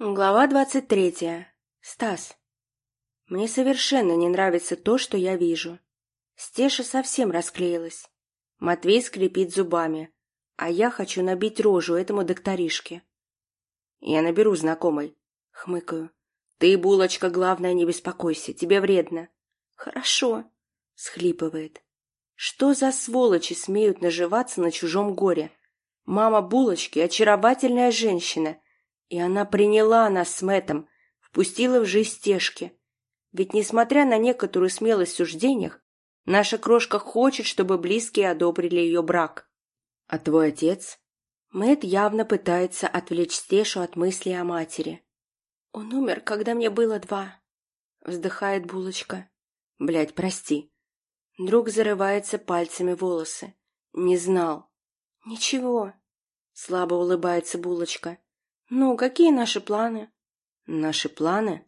Глава двадцать третья. Стас. Мне совершенно не нравится то, что я вижу. Стеша совсем расклеилась. Матвей скрипит зубами, а я хочу набить рожу этому докторишке. Я наберу знакомой. Хмыкаю. Ты, булочка, главное, не беспокойся, тебе вредно. Хорошо, схлипывает. Что за сволочи смеют наживаться на чужом горе? Мама булочки — очаровательная женщина, и она приняла нас с Мэтом, впустила в жизнь стежки. Ведь, несмотря на некоторую смелость в суждениях, наша крошка хочет, чтобы близкие одобрили ее брак. А твой отец? Мэт явно пытается отвлечь Стешу от мысли о матери. Он умер, когда мне было два. Вздыхает булочка. Блядь, прости. Друг зарывается пальцами волосы. Не знал. Ничего. Слабо улыбается булочка. Ну, какие наши планы? Наши планы?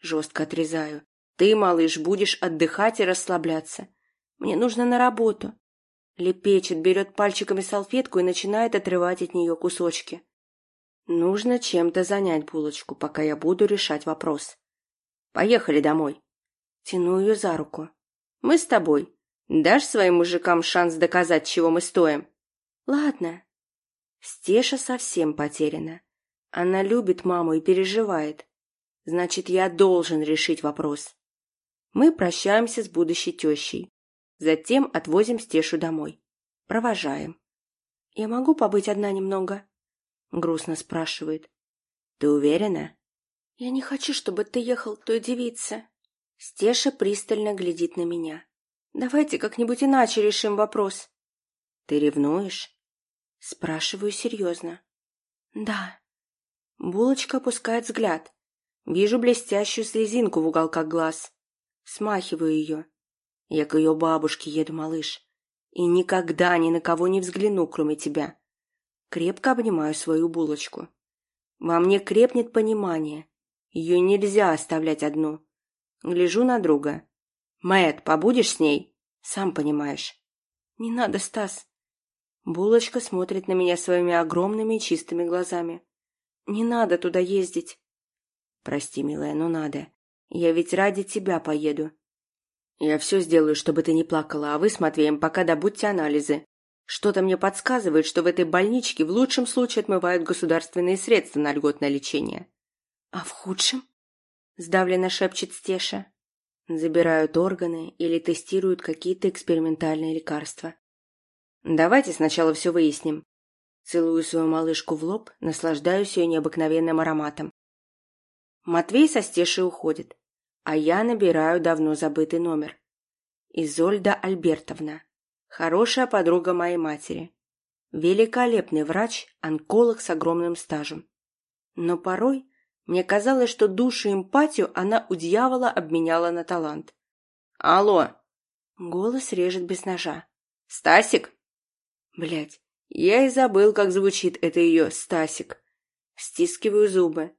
Жестко отрезаю. Ты, малыш, будешь отдыхать и расслабляться. Мне нужно на работу. Лепечет, берет пальчиками салфетку и начинает отрывать от нее кусочки. Нужно чем-то занять булочку, пока я буду решать вопрос. Поехали домой. Тяну ее за руку. Мы с тобой. Дашь своим мужикам шанс доказать, чего мы стоим? Ладно. Стеша совсем потеряна. Она любит маму и переживает. Значит, я должен решить вопрос. Мы прощаемся с будущей тещей. Затем отвозим Стешу домой. Провожаем. «Я могу побыть одна немного?» Грустно спрашивает. «Ты уверена?» «Я не хочу, чтобы ты ехал той девице». Стеша пристально глядит на меня. «Давайте как-нибудь иначе решим вопрос». «Ты ревнуешь?» Спрашиваю серьезно. «Да». Булочка опускает взгляд. Вижу блестящую слезинку в уголках глаз. Смахиваю ее. Я к ее бабушке еду, малыш. И никогда ни на кого не взгляну, кроме тебя. Крепко обнимаю свою булочку. Во мне крепнет понимание. Ее нельзя оставлять одну. Гляжу на друга. Мэт, побудешь с ней? Сам понимаешь. Не надо, Стас. Булочка смотрит на меня своими огромными чистыми глазами. Не надо туда ездить. Прости, милая, но надо. Я ведь ради тебя поеду. Я все сделаю, чтобы ты не плакала, а вы с Матвеем пока добудьте анализы. Что-то мне подсказывает, что в этой больничке в лучшем случае отмывают государственные средства на льготное лечение. А в худшем? Сдавленно шепчет Стеша. Забирают органы или тестируют какие-то экспериментальные лекарства. Давайте сначала все выясним. Целую свою малышку в лоб, наслаждаюсь ее необыкновенным ароматом. Матвей со Стешей уходит, а я набираю давно забытый номер. Изольда Альбертовна. Хорошая подруга моей матери. Великолепный врач, онколог с огромным стажем. Но порой мне казалось, что душу и эмпатию она у дьявола обменяла на талант. «Алло!» Голос режет без ножа. «Стасик?» Блять, я и забыл, как звучит это ее «Стасик». Стискиваю зубы.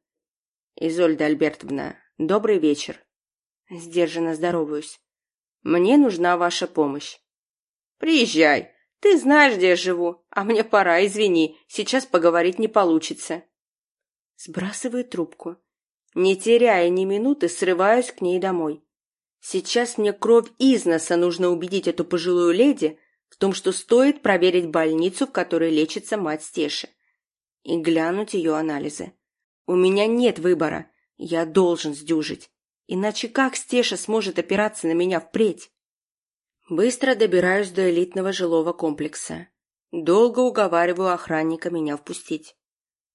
«Изольда Альбертовна, добрый вечер». Сдержанно здороваюсь. «Мне нужна ваша помощь». «Приезжай. Ты знаешь, где я живу. А мне пора, извини. Сейчас поговорить не получится». Сбрасываю трубку. Не теряя ни минуты, срываюсь к ней домой. Сейчас мне кровь из носа нужно убедить эту пожилую леди, в том, что стоит проверить больницу, в которой лечится мать Стеши, и глянуть ее анализы. У меня нет выбора, я должен сдюжить, иначе как Стеша сможет опираться на меня впредь? Быстро добираюсь до элитного жилого комплекса. Долго уговариваю охранника меня впустить.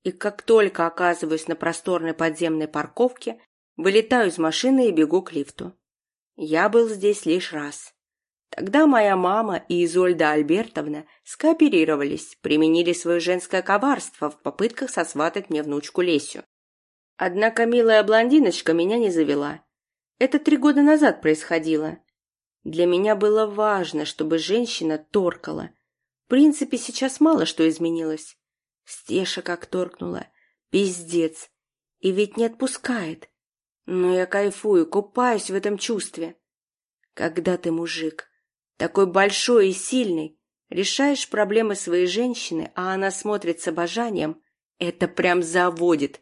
И как только оказываюсь на просторной подземной парковке, вылетаю из машины и бегу к лифту. Я был здесь лишь раз. Тогда моя мама и Изольда Альбертовна скооперировались, применили свое женское коварство в попытках сосватать мне внучку Лесю. Однако милая блондиночка меня не завела. Это три года назад происходило. Для меня было важно, чтобы женщина торкала. В принципе, сейчас мало что изменилось. Стеша как торкнула. Пиздец. И ведь не отпускает. Но я кайфую, купаюсь в этом чувстве. Когда ты мужик, такой большой и сильный, решаешь проблемы своей женщины, а она смотрит с обожанием, это прям заводит.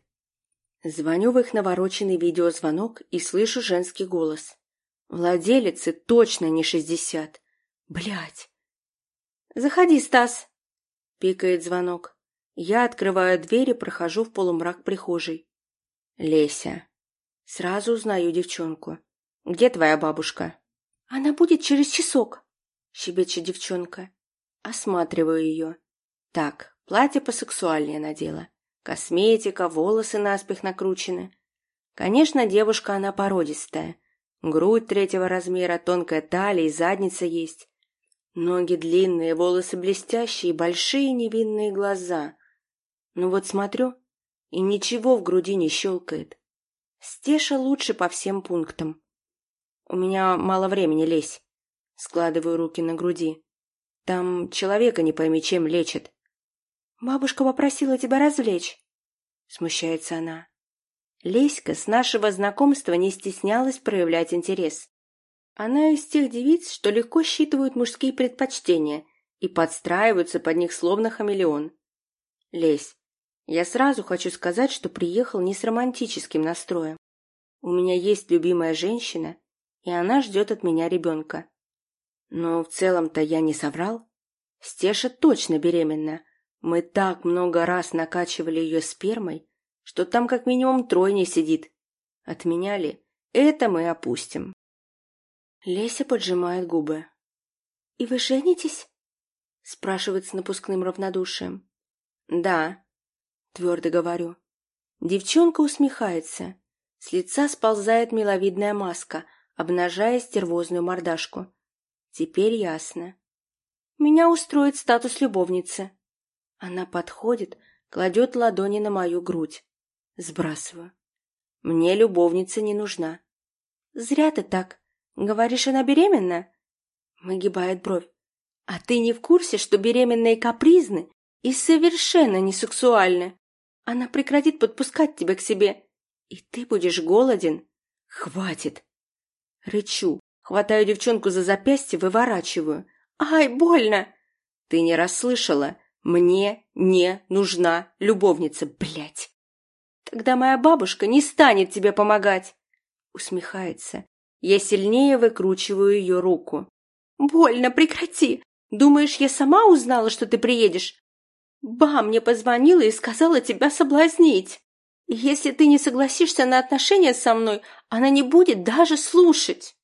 Звоню в их навороченный видеозвонок и слышу женский голос. Владелице точно не шестьдесят. Блять. «Заходи, Стас!» — пикает звонок. Я открываю дверь и прохожу в полумрак прихожей. Леся. Сразу узнаю девчонку. «Где твоя бабушка?» «Она будет через часок», — щебечет девчонка. Осматриваю ее. Так, платье посексуальнее надела. Косметика, волосы наспех накручены. Конечно, девушка она породистая. Грудь третьего размера, тонкая талия и задница есть. Ноги длинные, волосы блестящие большие невинные глаза. Ну вот смотрю, и ничего в груди не щелкает. Стеша лучше по всем пунктам. У меня мало времени, лезь. Складываю руки на груди. Там человека не пойми чем лечат. «Бабушка попросила тебя развлечь», — смущается она. Леська с нашего знакомства не стеснялась проявлять интерес. Она из тех девиц, что легко считывают мужские предпочтения и подстраиваются под них словно хамелеон. Лесь, я сразу хочу сказать, что приехал не с романтическим настроем. У меня есть любимая женщина, и она ждет от меня ребенка. Но в целом-то я не соврал. Стеша точно беременна, мы так много раз накачивали ее спермой, что там как минимум тройня сидит. Отменяли. Это мы опустим. Леся поджимает губы. — И вы женитесь? — спрашивает с напускным равнодушием. — Да, — твердо говорю. Девчонка усмехается. С лица сползает миловидная маска, обнажая стервозную мордашку. Теперь ясно. Меня устроит статус любовницы. Она подходит, кладет ладони на мою грудь. Сбрасываю. Мне любовница не нужна. Зря ты так. Говоришь, она беременна? Выгибает бровь. А ты не в курсе, что беременные капризны и совершенно не сексуальны? Она прекратит подпускать тебя к себе, и ты будешь голоден. Хватит. Рычу, хватаю девчонку за запястье, выворачиваю. Ай, больно! Ты не расслышала. Мне не нужна любовница, блядь. Тогда моя бабушка не станет тебе помогать. Усмехается. Я сильнее выкручиваю ее руку. Больно, прекрати. Думаешь, я сама узнала, что ты приедешь? Ба мне позвонила и сказала тебя соблазнить. Если ты не согласишься на отношения со мной, она не будет даже слушать.